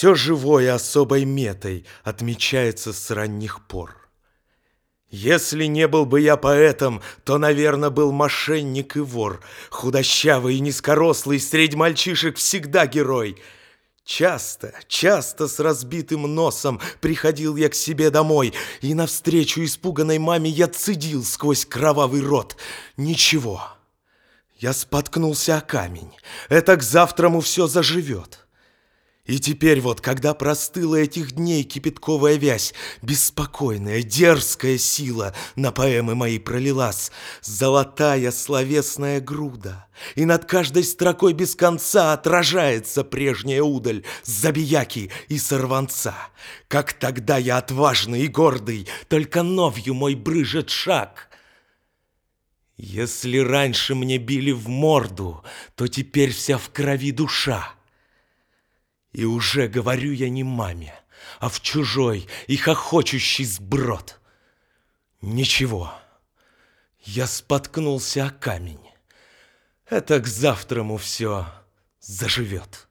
Все живое особой метой отмечается с ранних пор. Если не был бы я поэтом, то, наверное, был мошенник и вор, худощавый и низкорослый, средь мальчишек всегда герой. Часто, часто с разбитым носом приходил я к себе домой, и навстречу испуганной маме я цедил сквозь кровавый рот. Ничего, я споткнулся о камень, это к завтраму все заживет. И теперь вот, когда простыла этих дней кипятковая вязь, беспокойная, дерзкая сила на поэмы мои пролилась, золотая словесная груда, и над каждой строкой без конца отражается прежняя удаль забияки и сорванца. Как тогда я отважный и гордый, только новью мой брыжет шаг — если раньше мне били в морду, то теперь вся в крови душа. И уже говорю я не маме, а в чужой и хохочущий сброд. Ничего, я споткнулся о камень. Это к завтраму все заживет.